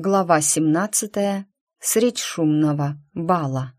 Глава 17. Средь шумного бала.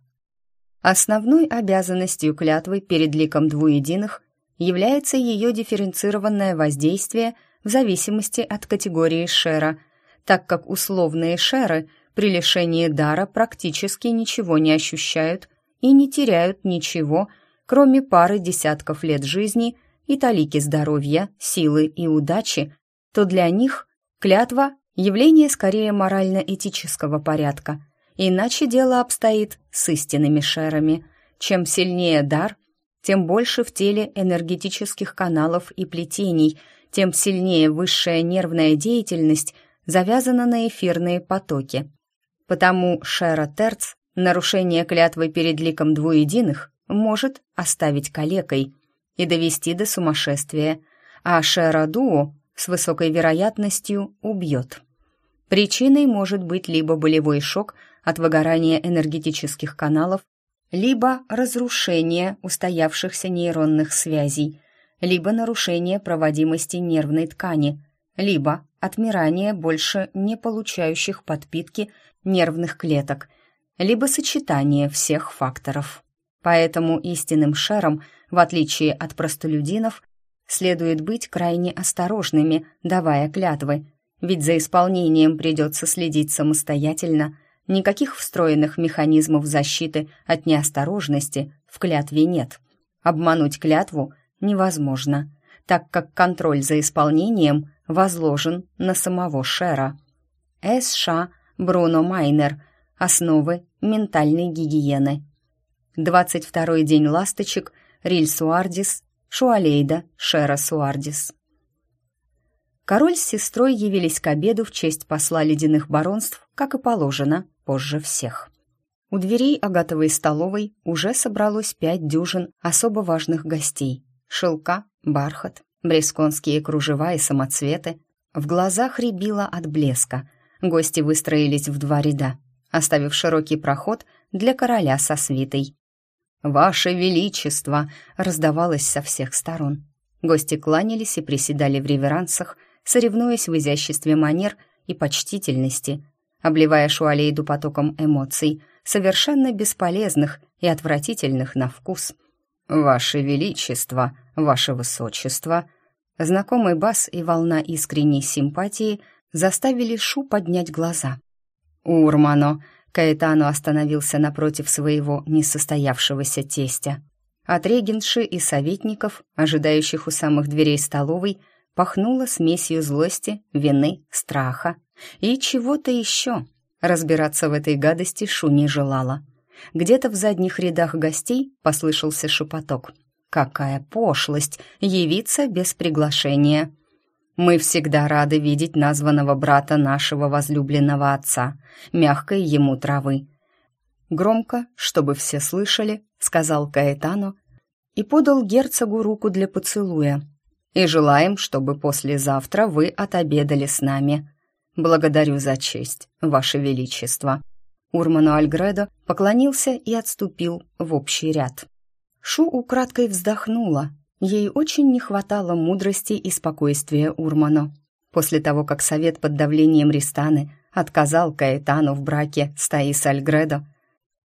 Основной обязанностью клятвы перед ликом двуединых является ее дифференцированное воздействие в зависимости от категории шера, так как условные шеры при лишении дара практически ничего не ощущают и не теряют ничего, кроме пары десятков лет жизни и талики здоровья, силы и удачи, то для них клятва – явление скорее морально-этического порядка, иначе дело обстоит с истинными шерами. Чем сильнее дар, тем больше в теле энергетических каналов и плетений, тем сильнее высшая нервная деятельность завязана на эфирные потоки. Потому Шера Терц нарушение клятвы перед ликом двуединых может оставить калекой и довести до сумасшествия, а Шера Дуо с высокой вероятностью убьет. Причиной может быть либо болевой шок от выгорания энергетических каналов, либо разрушение устоявшихся нейронных связей, либо нарушение проводимости нервной ткани, либо отмирание больше не получающих подпитки нервных клеток, либо сочетание всех факторов. Поэтому истинным шером, в отличие от простолюдинов, следует быть крайне осторожными, давая клятвы, ведь за исполнением придется следить самостоятельно, никаких встроенных механизмов защиты от неосторожности в клятве нет. Обмануть клятву невозможно, так как контроль за исполнением возложен на самого Шера. С.Ш. Бруно Майнер. Основы ментальной гигиены. 22 день ласточек. Риль Суардис. Шуалейда. Шера Суардис. Король с сестрой явились к обеду в честь посла ледяных баронств, как и положено, позже всех. У дверей Агатовой столовой уже собралось пять дюжин особо важных гостей. Шелка, бархат, бресконские кружева и самоцветы. В глазах рябило от блеска. Гости выстроились в два ряда, оставив широкий проход для короля со свитой. «Ваше Величество!» раздавалось со всех сторон. Гости кланялись и приседали в реверансах – соревнуясь в изяществе манер и почтительности, обливая Шуалейду потоком эмоций, совершенно бесполезных и отвратительных на вкус. «Ваше Величество, Ваше Высочество!» Знакомый бас и волна искренней симпатии заставили Шу поднять глаза. «Урмано!» Каэтано остановился напротив своего несостоявшегося тестя. От регенши и советников, ожидающих у самых дверей столовой, пахнуло смесью злости, вины, страха и чего-то еще. Разбираться в этой гадости Шу не желала. Где-то в задних рядах гостей послышался шепоток. «Какая пошлость! Явиться без приглашения!» «Мы всегда рады видеть названного брата нашего возлюбленного отца, мягкой ему травы». Громко, чтобы все слышали, сказал Каэтану и подал герцогу руку для поцелуя, и желаем, чтобы послезавтра вы отобедали с нами. Благодарю за честь, Ваше Величество». Урману Альгредо поклонился и отступил в общий ряд. Шу украдкой вздохнула. Ей очень не хватало мудрости и спокойствия Урману. После того, как совет под давлением Ристаны отказал Каэтану в браке с Таис Альгредо,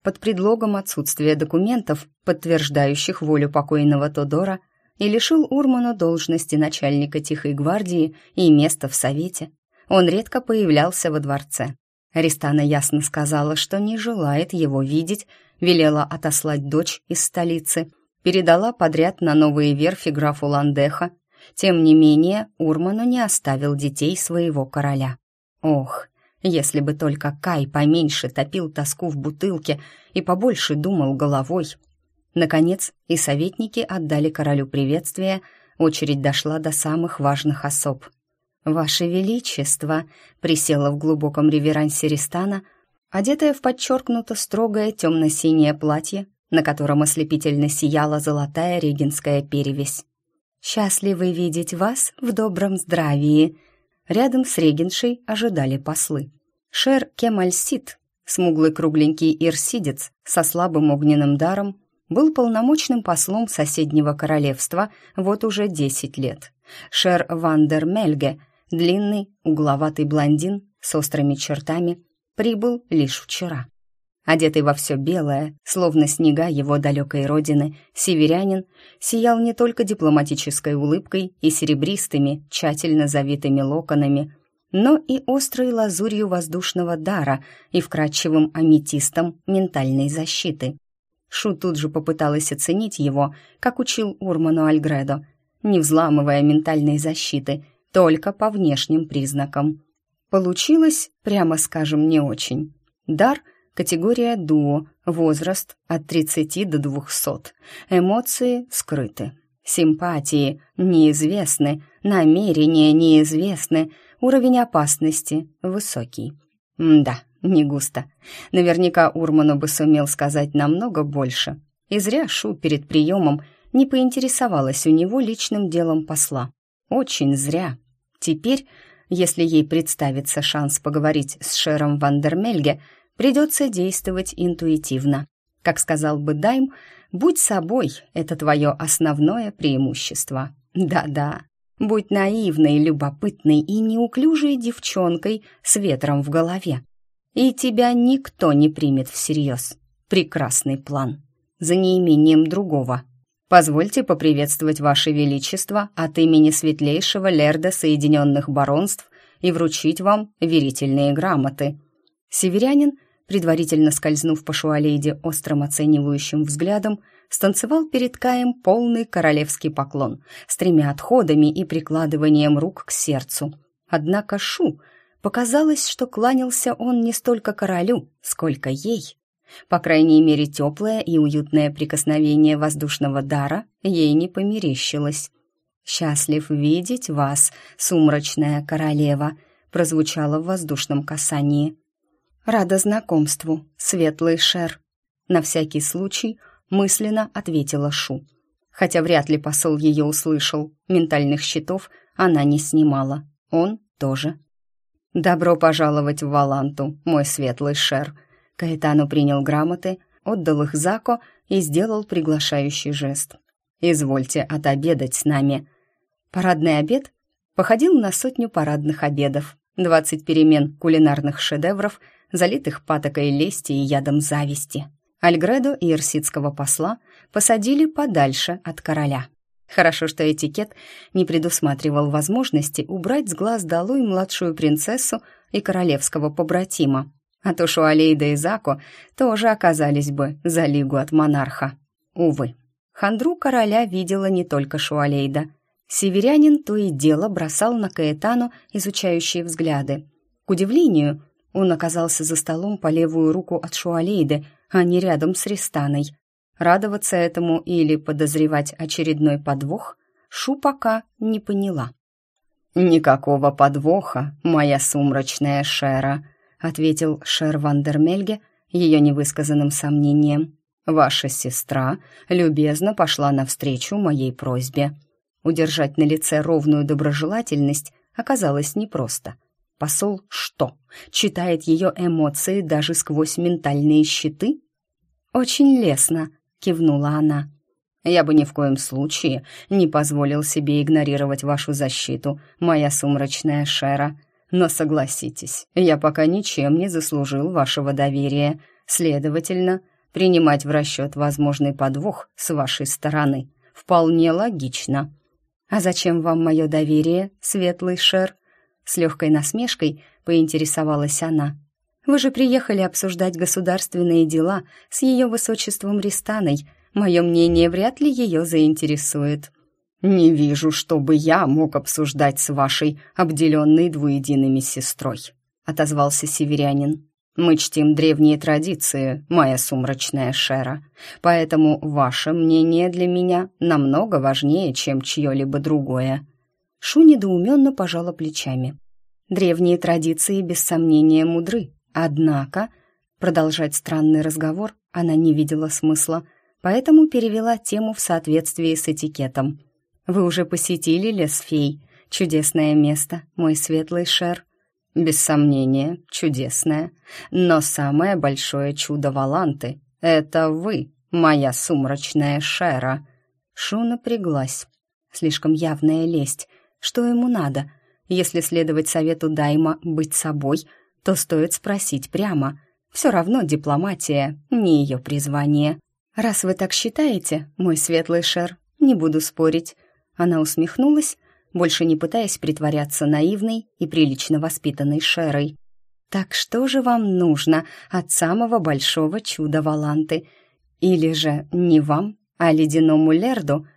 под предлогом отсутствия документов, подтверждающих волю покойного Тодора, и лишил Урмана должности начальника Тихой гвардии и места в Совете. Он редко появлялся во дворце. Ристана ясно сказала, что не желает его видеть, велела отослать дочь из столицы, передала подряд на новые верфи графу Ландеха. Тем не менее, Урману не оставил детей своего короля. Ох, если бы только Кай поменьше топил тоску в бутылке и побольше думал головой, Наконец, и советники отдали королю приветствие, очередь дошла до самых важных особ. «Ваше Величество!» — присела в глубоком реверансе Ристана, одетая в подчеркнуто строгое темно-синее платье, на котором ослепительно сияла золотая регенская перевесь. «Счастливы видеть вас в добром здравии!» Рядом с регеншей ожидали послы. Шер Кемальсит, смуглый кругленький ирсидец со слабым огненным даром, был полномочным послом соседнего королевства вот уже 10 лет. Шер Вандер Мельге, длинный, угловатый блондин с острыми чертами, прибыл лишь вчера. Одетый во все белое, словно снега его далекой родины, северянин сиял не только дипломатической улыбкой и серебристыми, тщательно завитыми локонами, но и острой лазурью воздушного дара и вкрадчивым аметистом ментальной защиты. Шу тут же попыталась оценить его, как учил Урману Альгредо, не взламывая ментальной защиты, только по внешним признакам. Получилось, прямо скажем, не очень. Дар — Категория дуо, возраст от 30 до 200. Эмоции скрыты. Симпатии неизвестны, намерения неизвестны, уровень опасности высокий. М да, не густо. Наверняка Урману бы сумел сказать намного больше. И зря Шу перед приемом не поинтересовалась у него личным делом посла. Очень зря. Теперь, если ей представится шанс поговорить с Шером Вандермельге, Придется действовать интуитивно. Как сказал бы Дайм, будь собой, это твое основное преимущество. Да-да, будь наивной, любопытной и неуклюжей девчонкой с ветром в голове. И тебя никто не примет всерьез. Прекрасный план. За неимением другого. Позвольте поприветствовать Ваше Величество от имени светлейшего лерда Соединенных Баронств и вручить вам верительные грамоты. Северянин предварительно скользнув по Шуалейде острым оценивающим взглядом, станцевал перед Каем полный королевский поклон с тремя отходами и прикладыванием рук к сердцу. Однако Шу показалось, что кланялся он не столько королю, сколько ей. По крайней мере, теплое и уютное прикосновение воздушного дара ей не померещилось. «Счастлив видеть вас, сумрачная королева», прозвучало в воздушном касании. «Рада знакомству, светлый шер», — на всякий случай мысленно ответила Шу. Хотя вряд ли посол ее услышал, ментальных щитов она не снимала, он тоже. «Добро пожаловать в Валанту, мой светлый шер», Каэтану принял грамоты, отдал их Зако и сделал приглашающий жест. «Извольте отобедать с нами». Парадный обед походил на сотню парадных обедов, двадцать перемен кулинарных шедевров — залитых патокой лести и ядом зависти. Альгредо и ирсидского посла посадили подальше от короля. Хорошо, что этикет не предусматривал возможности убрать с глаз долой младшую принцессу и королевского побратима, а то Шуалейда и Зако тоже оказались бы за лигу от монарха. Увы, хандру короля видела не только Шуалейда. Северянин то и дело бросал на Каэтану изучающие взгляды. К удивлению, он оказался за столом по левую руку от Шуалейды, а не рядом с Ристаной. Радоваться этому или подозревать очередной подвох Шу пока не поняла. «Никакого подвоха, моя сумрачная Шера», — ответил Шер Вандермельге ее невысказанным сомнением. «Ваша сестра любезно пошла навстречу моей просьбе». Удержать на лице ровную доброжелательность оказалось непросто — Посол что, читает ее эмоции даже сквозь ментальные щиты? «Очень лестно», — кивнула она. «Я бы ни в коем случае не позволил себе игнорировать вашу защиту, моя сумрачная Шера. Но согласитесь, я пока ничем не заслужил вашего доверия. Следовательно, принимать в расчет возможный подвох с вашей стороны вполне логично». «А зачем вам мое доверие, светлый Шер?» С легкой насмешкой поинтересовалась она. «Вы же приехали обсуждать государственные дела с ее высочеством Ристаной. Мое мнение вряд ли ее заинтересует». «Не вижу, чтобы я мог обсуждать с вашей обделенной двуедиными сестрой», — отозвался северянин. «Мы чтим древние традиции, моя сумрачная Шера, поэтому ваше мнение для меня намного важнее, чем чье-либо другое». Шу недоуменно пожала плечами. Древние традиции без сомнения мудры, однако продолжать странный разговор она не видела смысла, поэтому перевела тему в соответствии с этикетом. «Вы уже посетили лес фей? Чудесное место, мой светлый шер». «Без сомнения, чудесное. Но самое большое чудо Валанты — это вы, моя сумрачная шера». Шу напряглась. Слишком явная лесть, что ему надо? Если следовать совету Дайма быть собой, то стоит спросить прямо. Все равно дипломатия — не ее призвание. «Раз вы так считаете, мой светлый шер, не буду спорить». Она усмехнулась, больше не пытаясь притворяться наивной и прилично воспитанной шерой. «Так что же вам нужно от самого большого чуда Валанты? Или же не вам, а ледяному Лерду?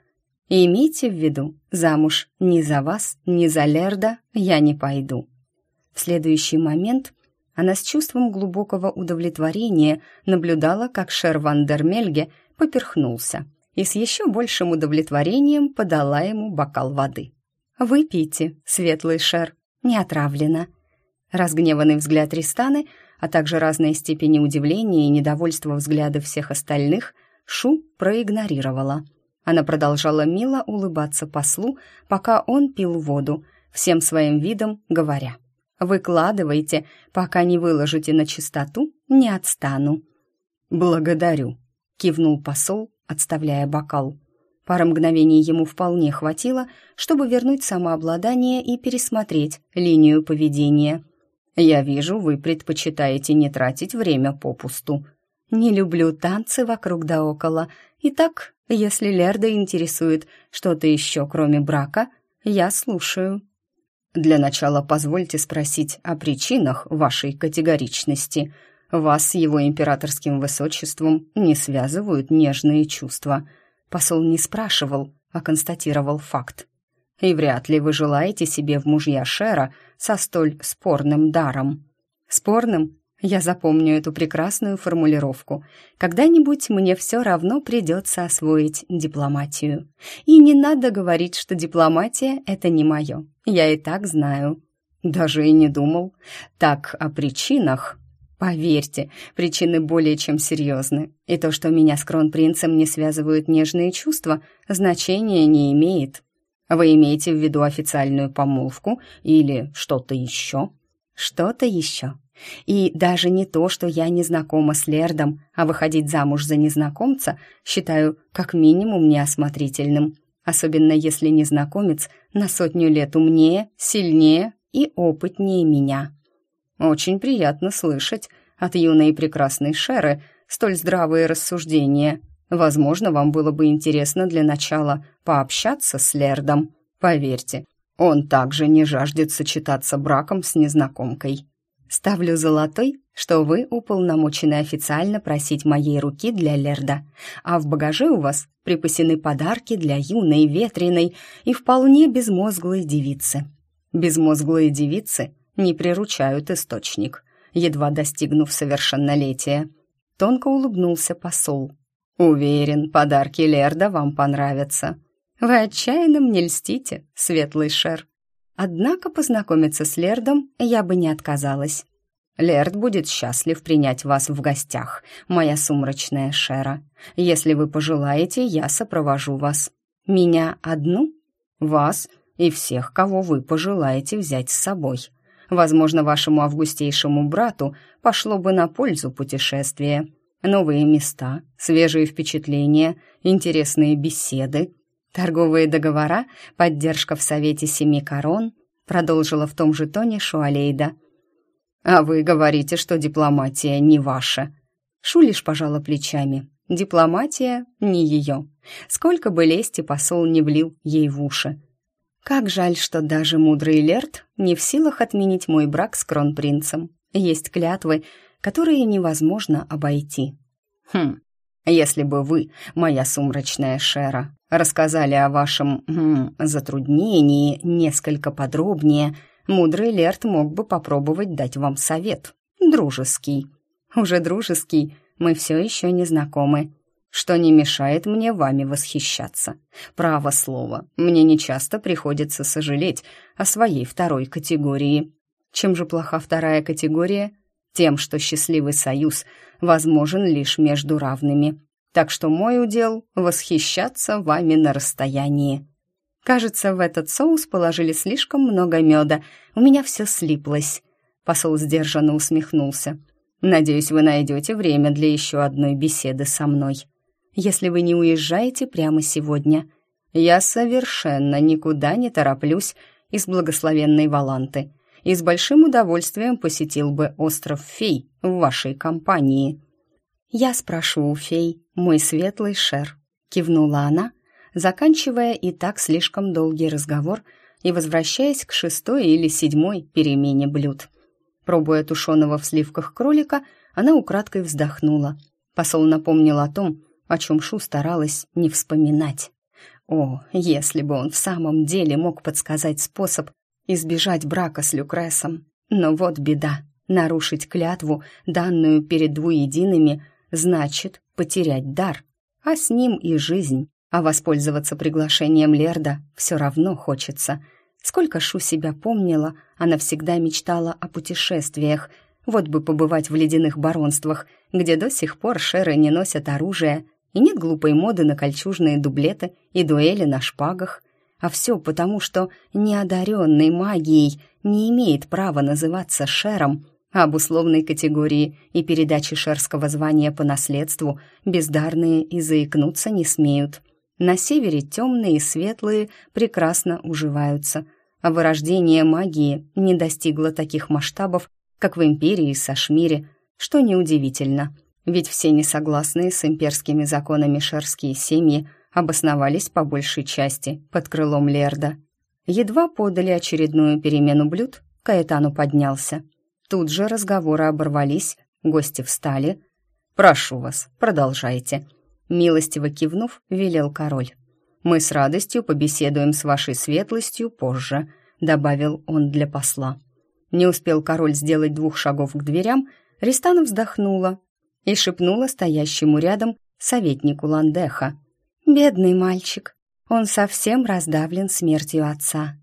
Имейте в виду, замуж ни за вас, ни за Лерда я не пойду». В следующий момент она с чувством глубокого удовлетворения наблюдала, как Шер Ван дер Мельге поперхнулся и с еще большим удовлетворением подала ему бокал воды. «Выпейте, светлый Шер, не отравлено». Разгневанный взгляд Ристаны, а также разные степени удивления и недовольства взгляда всех остальных, Шу проигнорировала. Она продолжала мило улыбаться послу, пока он пил воду, всем своим видом говоря — Выкладывайте, пока не выложите на чистоту, не отстану». «Благодарю», — кивнул посол, отставляя бокал. Пара мгновений ему вполне хватило, чтобы вернуть самообладание и пересмотреть линию поведения. «Я вижу, вы предпочитаете не тратить время попусту. Не люблю танцы вокруг да около. Итак, если Лерда интересует что-то еще, кроме брака, я слушаю». Для начала позвольте спросить о причинах вашей категоричности. Вас с его императорским высочеством не связывают нежные чувства. Посол не спрашивал, а констатировал факт. И вряд ли вы желаете себе в мужья Шера со столь спорным даром. Спорным? Я запомню эту прекрасную формулировку. Когда-нибудь мне все равно придется освоить дипломатию. И не надо говорить, что дипломатия — это не мое. Я и так знаю. Даже и не думал. Так, о причинах. Поверьте, причины более чем серьезны. И то, что меня с кронпринцем не связывают нежные чувства, значения не имеет. Вы имеете в виду официальную помолвку или что-то еще? Что-то еще. И даже не то, что я не знакома с Лердом, а выходить замуж за незнакомца считаю как минимум неосмотрительным, особенно если незнакомец на сотню лет умнее, сильнее и опытнее меня. Очень приятно слышать от юной и прекрасной Шеры столь здравые рассуждения. Возможно, вам было бы интересно для начала пообщаться с Лердом. Поверьте, он также не жаждет сочетаться браком с незнакомкой. Ставлю золотой, что вы уполномочены официально просить моей руки для Лерда, а в багаже у вас припасены подарки для юной, ветреной и вполне безмозглой девицы. Безмозглые девицы не приручают источник, едва достигнув совершеннолетия. Тонко улыбнулся посол. «Уверен, подарки Лерда вам понравятся. Вы отчаянно мне льстите, светлый шер». Однако познакомиться с Лердом я бы не отказалась. Лерд будет счастлив принять вас в гостях, моя сумрачная Шера. Если вы пожелаете, я сопровожу вас. Меня одну? Вас и всех, кого вы пожелаете взять с собой. Возможно, вашему августейшему брату пошло бы на пользу путешествие. Новые места, свежие впечатления, интересные беседы, Торговые договора, поддержка в Совете Семи Корон, продолжила в том же тоне Шуалейда. «А вы говорите, что дипломатия не ваша». Шу лишь пожала плечами. Дипломатия не ее. Сколько бы лести посол не влил ей в уши. Как жаль, что даже мудрый Лерт не в силах отменить мой брак с кронпринцем. Есть клятвы, которые невозможно обойти. Хм, если бы вы, моя сумрачная Шера, рассказали о вашем м, затруднении несколько подробнее, мудрый Лерт мог бы попробовать дать вам совет. Дружеский. Уже дружеский, мы все еще не знакомы. Что не мешает мне вами восхищаться. Право слово, мне нечасто приходится сожалеть о своей второй категории. Чем же плоха вторая категория? Тем, что счастливый союз возможен лишь между равными так что мой удел — восхищаться вами на расстоянии. Кажется, в этот соус положили слишком много меда, у меня все слиплось. Посол сдержанно усмехнулся. «Надеюсь, вы найдете время для еще одной беседы со мной. Если вы не уезжаете прямо сегодня. Я совершенно никуда не тороплюсь из благословенной Валанты и с большим удовольствием посетил бы остров Фей в вашей компании». «Я спрошу у фей, мой светлый шер», — кивнула она, заканчивая и так слишком долгий разговор и возвращаясь к шестой или седьмой перемене блюд. Пробуя тушеного в сливках кролика, она украдкой вздохнула. Посол напомнил о том, о чем Шу старалась не вспоминать. О, если бы он в самом деле мог подсказать способ избежать брака с Люкресом. Но вот беда. Нарушить клятву, данную перед двуедиными, значит потерять дар, а с ним и жизнь. А воспользоваться приглашением Лерда все равно хочется. Сколько Шу себя помнила, она всегда мечтала о путешествиях. Вот бы побывать в ледяных баронствах, где до сих пор шеры не носят оружие, и нет глупой моды на кольчужные дублеты и дуэли на шпагах. А все потому, что неодаренный магией не имеет права называться шером, а об условной категории и передаче шерского звания по наследству бездарные и заикнуться не смеют. На севере темные и светлые прекрасно уживаются, а вырождение магии не достигло таких масштабов, как в империи Сашмире, что неудивительно – ведь все несогласные с имперскими законами шерские семьи обосновались по большей части под крылом Лерда. Едва подали очередную перемену блюд, Каэтану поднялся. Тут же разговоры оборвались, гости встали. «Прошу вас, продолжайте», — милостиво кивнув, велел король. «Мы с радостью побеседуем с вашей светлостью позже», — добавил он для посла. Не успел король сделать двух шагов к дверям, Ристана вздохнула и шепнула стоящему рядом советнику Ландеха. «Бедный мальчик, он совсем раздавлен смертью отца».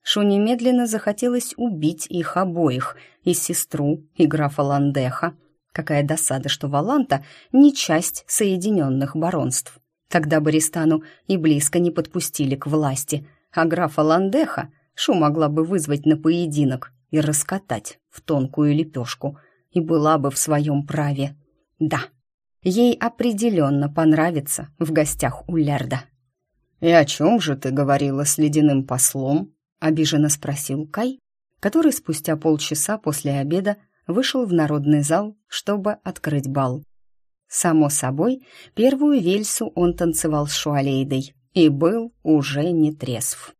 Шу немедленно захотелось убить их обоих, и сестру, и графа Ландеха. Какая досада, что Валанта не часть Соединенных Баронств. Тогда Баристану и близко не подпустили к власти, а графа Ландеха Шу могла бы вызвать на поединок и раскатать в тонкую лепешку, и была бы в своем праве. Да, ей определенно понравится в гостях у Лерда. «И о чем же ты говорила с ледяным послом?» — обиженно спросил Кай, который спустя полчаса после обеда вышел в народный зал, чтобы открыть бал. Само собой, первую вельсу он танцевал с Шуалейдой и был уже не трезв.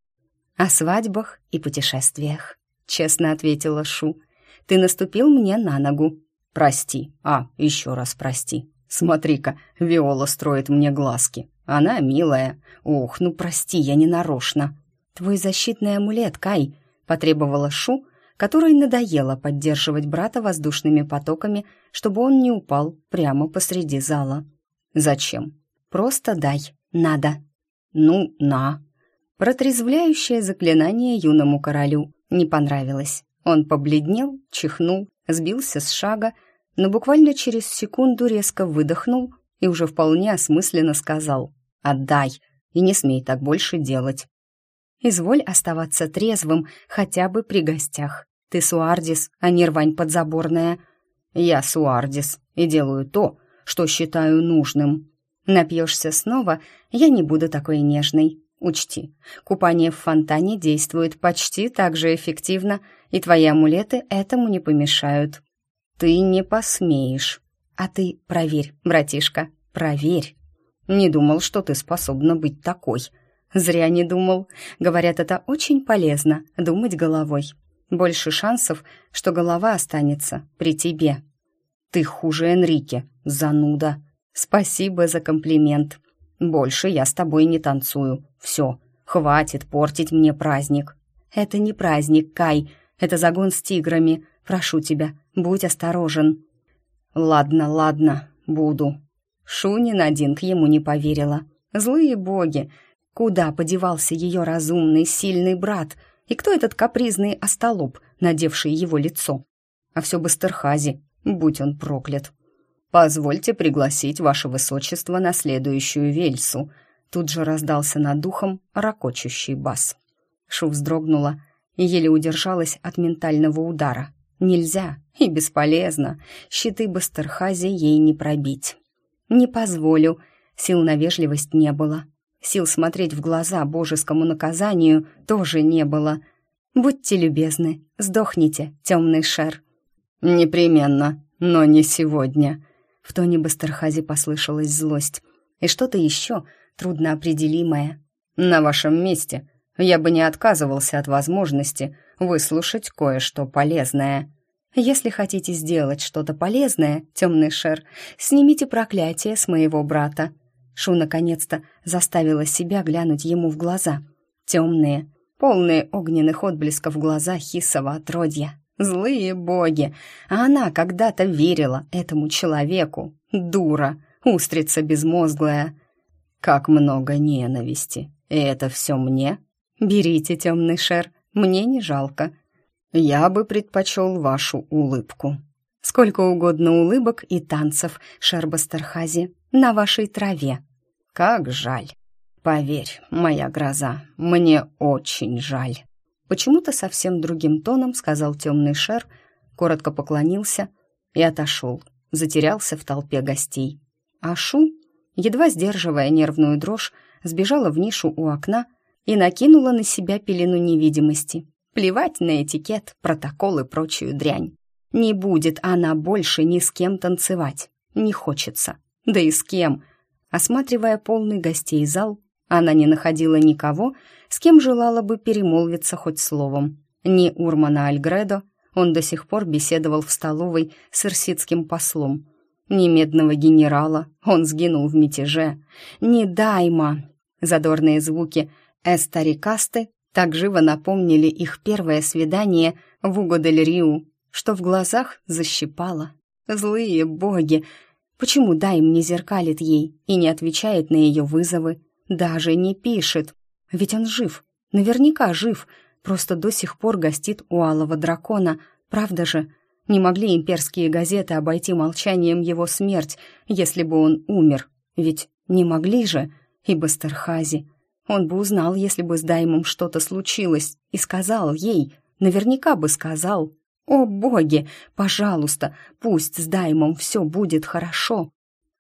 «О свадьбах и путешествиях», — честно ответила Шу. «Ты наступил мне на ногу, «Прости, а, еще раз прости. Смотри-ка, Виола строит мне глазки. Она милая. Ох, ну прости, я не нарочно». «Твой защитный амулет, Кай», — потребовала Шу, которой надоело поддерживать брата воздушными потоками, чтобы он не упал прямо посреди зала. «Зачем?» «Просто дай. Надо». «Ну, на». Протрезвляющее заклинание юному королю не понравилось. Он побледнел, чихнул, сбился с шага но буквально через секунду резко выдохнул и уже вполне осмысленно сказал «Отдай и не смей так больше делать». «Изволь оставаться трезвым хотя бы при гостях. Ты Суардис, а не рвань подзаборная». «Я Суардис и делаю то, что считаю нужным». «Напьешься снова, я не буду такой нежной. Учти, купание в фонтане действует почти так же эффективно, и твои амулеты этому не помешают». «Ты не посмеешь». «А ты проверь, братишка, проверь». «Не думал, что ты способна быть такой». «Зря не думал. Говорят, это очень полезно — думать головой. Больше шансов, что голова останется при тебе». «Ты хуже Энрике, зануда». «Спасибо за комплимент. Больше я с тобой не танцую. Все, хватит портить мне праздник». «Это не праздник, Кай. Это загон с тиграми. Прошу тебя, будь осторожен». «Ладно, ладно, буду». Шунин один к ему не поверила. Злые боги! Куда подевался ее разумный, сильный брат? И кто этот капризный остолоп, надевший его лицо? А все бы Стерхази, будь он проклят. «Позвольте пригласить ваше высочество на следующую вельсу», тут же раздался над духом ракочущий бас. Шу вздрогнула и еле удержалась от ментального удара. Нельзя и бесполезно. Щиты Бастерхази ей не пробить. Не позволю. Сил на вежливость не было. Сил смотреть в глаза божескому наказанию тоже не было. Будьте любезны, сдохните, темный шер». «Непременно, но не сегодня». В тоне Бастерхази послышалась злость. И что-то еще трудноопределимое. «На вашем месте я бы не отказывался от возможности выслушать кое-что полезное». «Если хотите сделать что-то полезное, темный шер, снимите проклятие с моего брата». Шу наконец-то заставила себя глянуть ему в глаза. Темные, полные огненных отблесков глаза хисова отродья. Злые боги! А она когда-то верила этому человеку. Дура, устрица безмозглая. Как много ненависти. И это все мне? Берите, темный шер, мне не жалко. Я бы предпочел вашу улыбку. Сколько угодно улыбок и танцев, Шербастерхази, на вашей траве. Как жаль. Поверь, моя гроза, мне очень жаль. Почему-то совсем другим тоном сказал темный шер, коротко поклонился и отошел, затерялся в толпе гостей. А Шу, едва сдерживая нервную дрожь, сбежала в нишу у окна и накинула на себя пелену невидимости. Плевать на этикет, протокол и прочую дрянь. Не будет она больше ни с кем танцевать. Не хочется. Да и с кем. Осматривая полный гостей зал, она не находила никого, с кем желала бы перемолвиться хоть словом. Ни Урмана Альгредо, он до сих пор беседовал в столовой с ирсидским послом. Ни медного генерала, он сгинул в мятеже. Ни Дайма. Задорные звуки эстарикасты так живо напомнили их первое свидание в Угодель-Риу, что в глазах защипало. Злые боги! Почему Дайм не зеркалит ей и не отвечает на ее вызовы? Даже не пишет. Ведь он жив, наверняка жив, просто до сих пор гостит у Алого Дракона, правда же? Не могли имперские газеты обойти молчанием его смерть, если бы он умер. Ведь не могли же, и Бастерхази. Он бы узнал, если бы с Даймом что-то случилось, и сказал ей, наверняка бы сказал. «О, боги, пожалуйста, пусть с Даймом все будет хорошо!»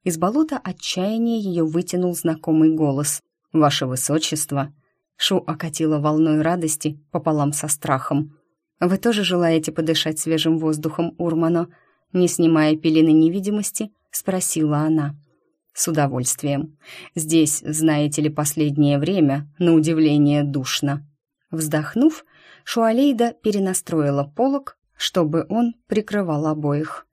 Из болота отчаяния ее вытянул знакомый голос. «Ваше высочество!» Шу окатила волной радости пополам со страхом. «Вы тоже желаете подышать свежим воздухом, Урмано?» Не снимая пелены невидимости, спросила она. «С удовольствием. Здесь, знаете ли, последнее время, на удивление, душно». Вздохнув, Шуалейда перенастроила полог, чтобы он прикрывал обоих.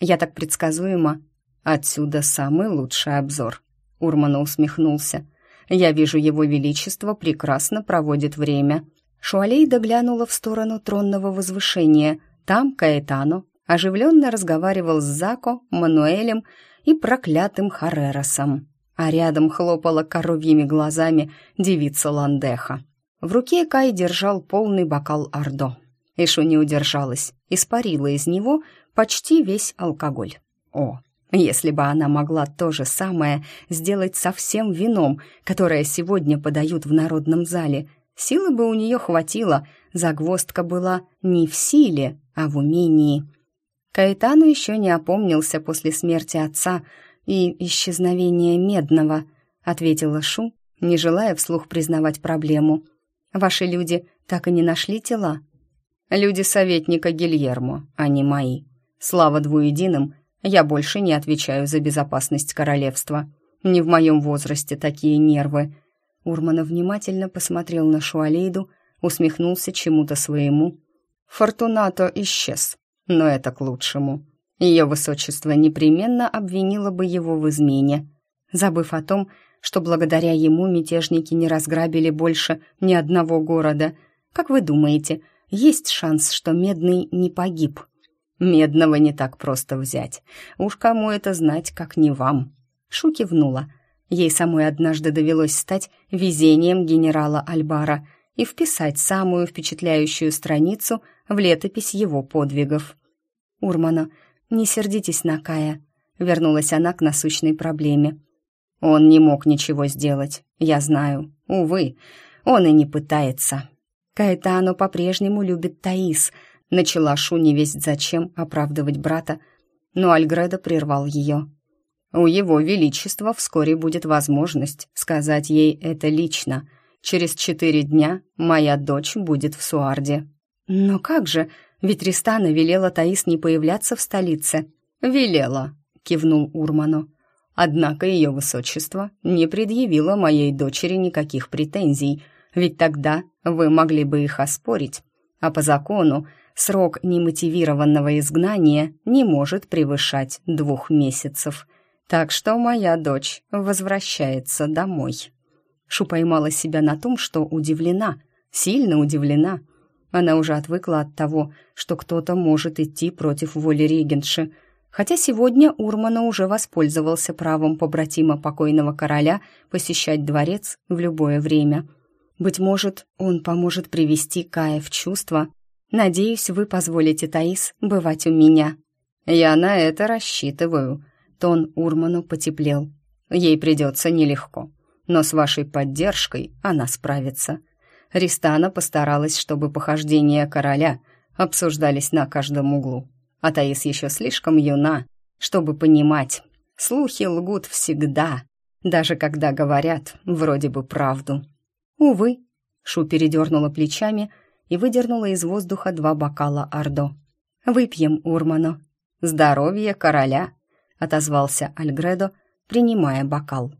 «Я так предсказуемо «Отсюда самый лучший обзор», — Урмана усмехнулся. «Я вижу, его величество прекрасно проводит время». Шуалейда глянула в сторону тронного возвышения. Там Каэтано оживленно разговаривал с Зако, Мануэлем и проклятым Хареросом. А рядом хлопала коровьими глазами девица Ландеха. В руке Кай держал полный бокал Ордо. Ишу не удержалась, испарила из него почти весь алкоголь. О, если бы она могла то же самое сделать со всем вином, которое сегодня подают в народном зале, силы бы у нее хватило, загвоздка была не в силе, а в умении. Каэтану еще не опомнился после смерти отца и исчезновения Медного, ответила Шу, не желая вслух признавать проблему. «Ваши люди так и не нашли тела?» «Люди советника Гильермо, а не мои. Слава двуединым, я больше не отвечаю за безопасность королевства. Не в моем возрасте такие нервы». Урмана внимательно посмотрел на Шуалейду, усмехнулся чему-то своему. «Фортунато исчез, но это к лучшему. Ее высочество непременно обвинило бы его в измене, забыв о том, что благодаря ему мятежники не разграбили больше ни одного города. Как вы думаете, есть шанс, что Медный не погиб?» Медного не так просто взять. Уж кому это знать, как не вам. Шу кивнула. Ей самой однажды довелось стать везением генерала Альбара и вписать самую впечатляющую страницу в летопись его подвигов. «Урмана, не сердитесь на Кая», — вернулась она к насущной проблеме. «Он не мог ничего сделать, я знаю. Увы, он и не пытается. Каэтано по-прежнему любит Таис», — Начала Шу невесть зачем оправдывать брата, но Альгреда прервал ее. «У его величества вскоре будет возможность сказать ей это лично. Через четыре дня моя дочь будет в Суарде». «Но как же? Ведь Ристана велела Таис не появляться в столице». «Велела», — кивнул Урману. «Однако ее высочество не предъявило моей дочери никаких претензий, ведь тогда вы могли бы их оспорить. А по закону срок немотивированного изгнания не может превышать двух месяцев. Так что моя дочь возвращается домой». Шу поймала себя на том, что удивлена, сильно удивлена. Она уже отвыкла от того, что кто-то может идти против воли регенши, хотя сегодня Урмана уже воспользовался правом побратима покойного короля посещать дворец в любое время. Быть может, он поможет привести Кая в чувство. Надеюсь, вы позволите Таис бывать у меня. Я на это рассчитываю. Тон Урману потеплел. Ей придется нелегко но с вашей поддержкой она справится. Ристана постаралась, чтобы похождения короля обсуждались на каждом углу. А Таис еще слишком юна, чтобы понимать. Слухи лгут всегда, даже когда говорят вроде бы правду. Увы, Шу передернула плечами и выдернула из воздуха два бокала Ордо. «Выпьем, Урмано». «Здоровье короля», — отозвался Альгредо, принимая бокал.